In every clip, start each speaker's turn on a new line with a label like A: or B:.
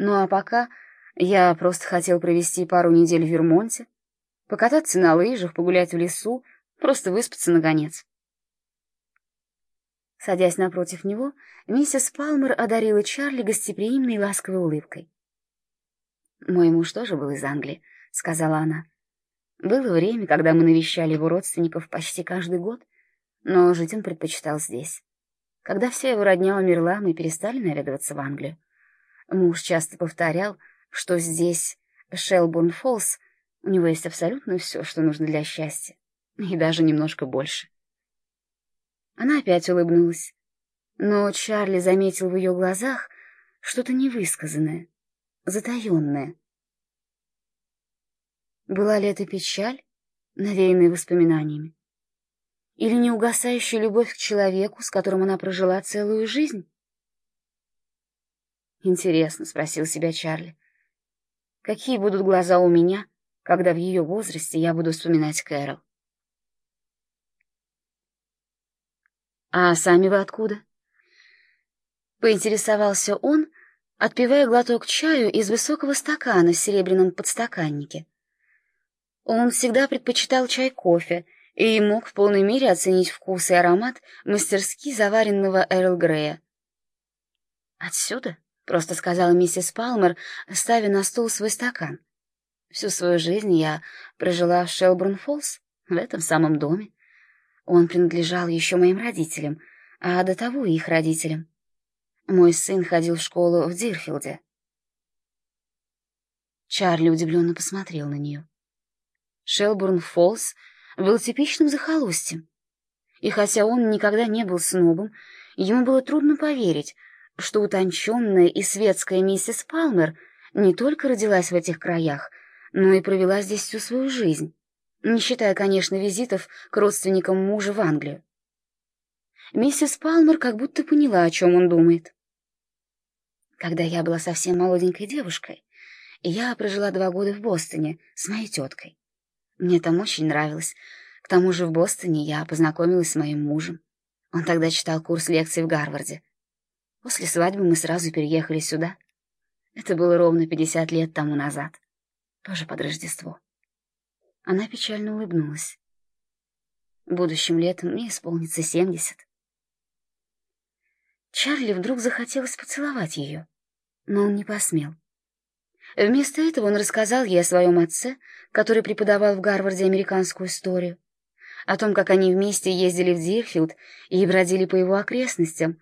A: Ну а пока я просто хотел провести пару недель в Вермонте, покататься на лыжах, погулять в лесу, просто выспаться наконец. Садясь напротив него, миссис Палмер одарила Чарли гостеприимной ласковой улыбкой. «Мой муж тоже был из Англии», — сказала она. «Было время, когда мы навещали его родственников почти каждый год, но жить он предпочитал здесь. Когда вся его родня умерла, мы перестали наведываться в Англию. Муж часто повторял, что здесь, Шелбурн-Фоллс, у него есть абсолютно все, что нужно для счастья, и даже немножко больше». Она опять улыбнулась, но Чарли заметил в ее глазах что-то невысказанное, затаенное. Была ли это печаль, навеянная воспоминаниями? Или неугасающая любовь к человеку, с которым она прожила целую жизнь? «Интересно», — спросил себя Чарли, — «какие будут глаза у меня, когда в ее возрасте я буду вспоминать Кэрол?» «А сами вы откуда?» Поинтересовался он, отпивая глоток чаю из высокого стакана в серебряном подстаканнике. Он всегда предпочитал чай-кофе и мог в полной мере оценить вкус и аромат мастерски заваренного Эрл Грея. «Отсюда?» — просто сказала миссис Палмер, ставя на стол свой стакан. «Всю свою жизнь я прожила в Шелбурн-Фоллс, в этом самом доме. Он принадлежал еще моим родителям, а до того их родителям. Мой сын ходил в школу в Дирфилде. Чарли удивленно посмотрел на нее. Шелбурн-Фоллс был типичным захолустьем. И хотя он никогда не был снобом, ему было трудно поверить, что утонченная и светская миссис Палмер не только родилась в этих краях, но и провела здесь всю свою жизнь, не считая, конечно, визитов к родственникам мужа в Англию. Миссис Палмер как будто поняла, о чем он думает. Когда я была совсем молоденькой девушкой, я прожила два года в Бостоне с моей теткой. Мне там очень нравилось. К тому же в Бостоне я познакомилась с моим мужем. Он тогда читал курс лекций в Гарварде. После свадьбы мы сразу переехали сюда. Это было ровно пятьдесят лет тому назад. Тоже под Рождество. Она печально улыбнулась. Будущим летом мне исполнится семьдесят. Чарли вдруг захотелось поцеловать ее, но он не посмел. Вместо этого он рассказал ей о своем отце, который преподавал в Гарварде американскую историю, о том, как они вместе ездили в Дирфилд и бродили по его окрестностям,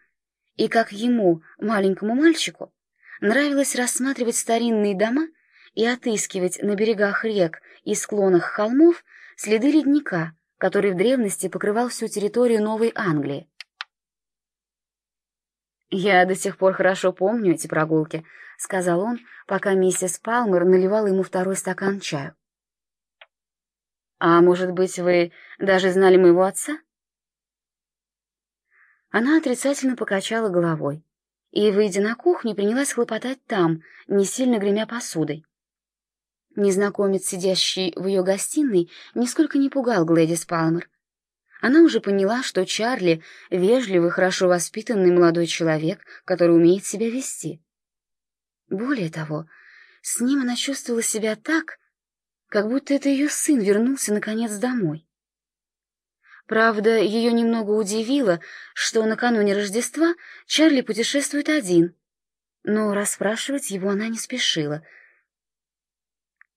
A: и как ему, маленькому мальчику, нравилось рассматривать старинные дома и отыскивать на берегах рек и склонах холмов следы ледника, который в древности покрывал всю территорию Новой Англии. «Я до сих пор хорошо помню эти прогулки», — сказал он, пока миссис Палмер наливала ему второй стакан чаю. «А может быть, вы даже знали моего отца?» Она отрицательно покачала головой и, выйдя на кухню, принялась хлопотать там, не сильно гремя посудой. Незнакомец, сидящий в ее гостиной, нисколько не пугал Глэдис Палмер. Она уже поняла, что Чарли — вежливый, хорошо воспитанный молодой человек, который умеет себя вести. Более того, с ним она чувствовала себя так, как будто это ее сын вернулся, наконец, домой. Правда, ее немного удивило, что накануне Рождества Чарли путешествует один, но расспрашивать его она не спешила —